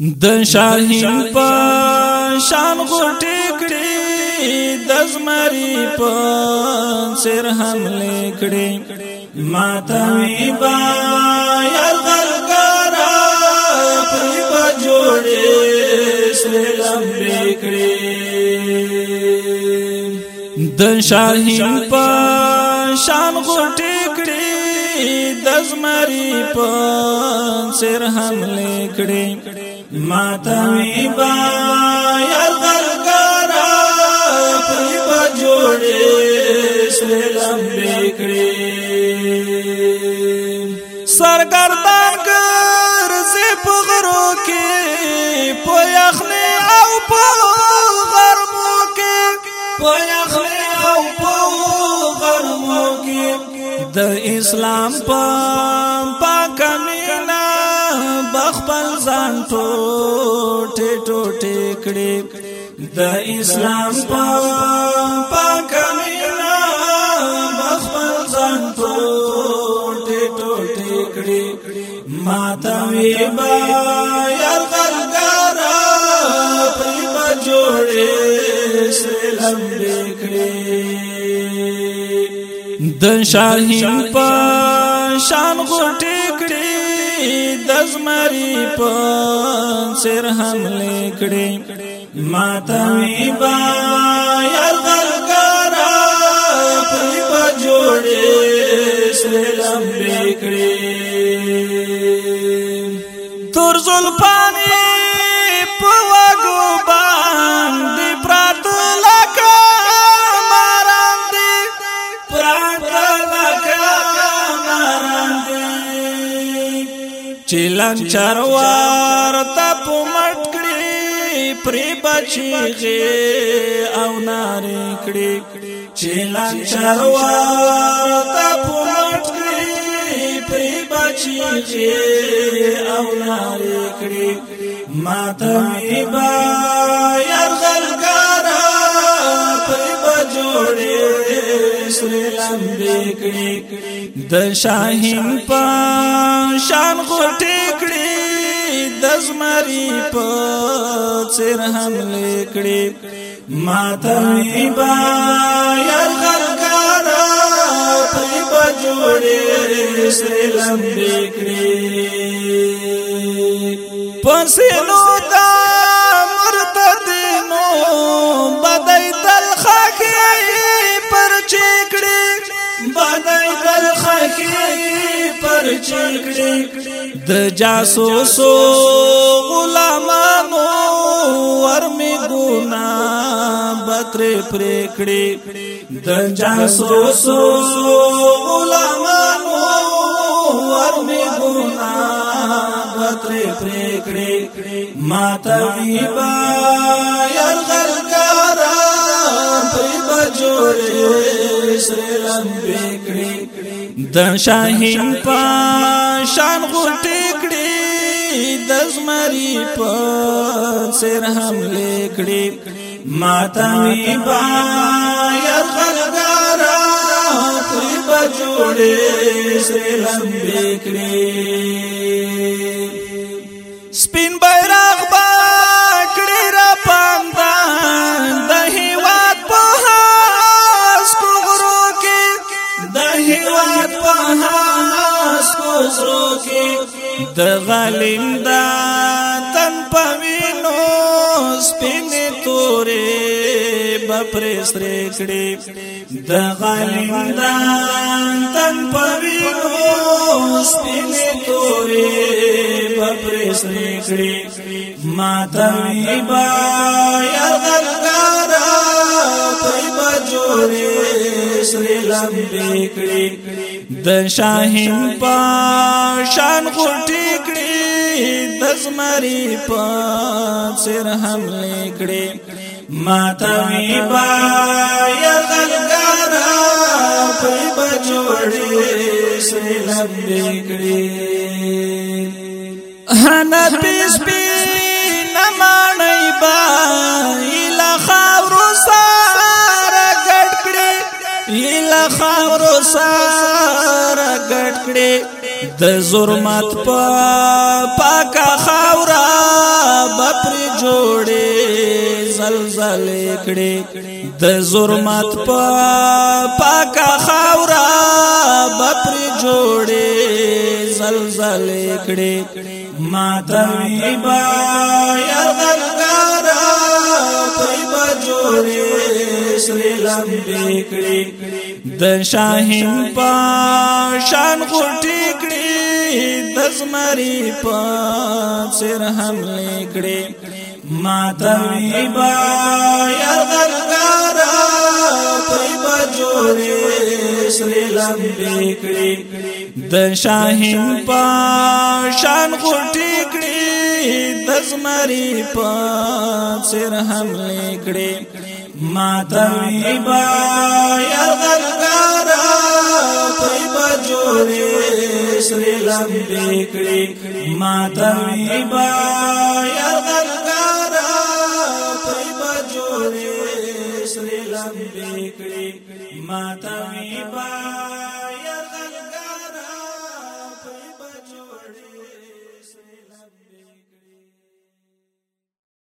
د شاهین په شان غټې کړې د زمري په سر حمله کړې ماته وی با یار دلګرا په بجوړې سره لمبې کړې د شاهین په شان غټې د زمری په سر حمله کړې ماته وی با یار درګارا په بجوړې سلم بکړې سرګردان ګرځې په غرو کې په یخنه اسلام پم پاک مینا بخپل ځان ټوټه ټوټه کړي د اسلام پم پاک مینا بخپل ځان ټوټه ټوټه کړي ماته وی با یار ګرګارا پریم جوړې سره لمبې کړي د شاهین په شان غټې کړې د زمري په سر حمله کړې ماته وی با چلن چروار تا په مټ کړي پری بچي او نارې کړي چلن چروار تا په مټ کړي پری بچي او نارې کړي ماته با يرغل سرې لمبې کړې د شاهین په شان غټې کړې د زمري په سر حمله کړې ماته با یار غرګارا په بجوړې سرې لمبې کړې پرسنو دا مرتدینو بدای تل خاکې باندې دل خخي پر چړګړي د جاسوسو غلامانو ورمي ګنا بتر پرېکړي د جاسوسو غلامانو ورمي ګنا بتر پرېکړي ماته وی با يرغل کارا پر بجوري سره لمبې کړې د شاهین په شان غټې کړې د زمري په سر حمله کړې ماته وی با يرغلګارا خپل بچوړې سره لمبې کړې سپین بیرغ پزرو کې د غلیم دا تن پوینو سپین تورې بپر سره کړې د غلیم دا تن پوینو سپین تورې بپر سره کړې ما ته وی با یا غلیم لمبې کړې د شاهین په شان غټې کړې د زمري په سر حمله کړې ماته وی با یا غلګارا په بجوړې سر لمبې کړې هنا پیس پیس له خاورو سره ګډ کړي د زرمت په پاکه خاورا بپر جوړي زلزلې کړي د زرمت په پاکه خاورا بپر جوړي زلزلې کړي ما دوی با یار دلګارا پېب جوړي سرې لمبې کړې د شاهین په شان غټې کړې د زمري په سر حمله کړې ما توي با يا درکارا پي بجورې سرې لمبې کړې د شاهین په شان غټې کړې د زمري په سر حمله کړې माताईतनारा सोई बज जो लंबेकड़े माताई बा यतारा थो बजू रेसिरी लंबेकड़े माता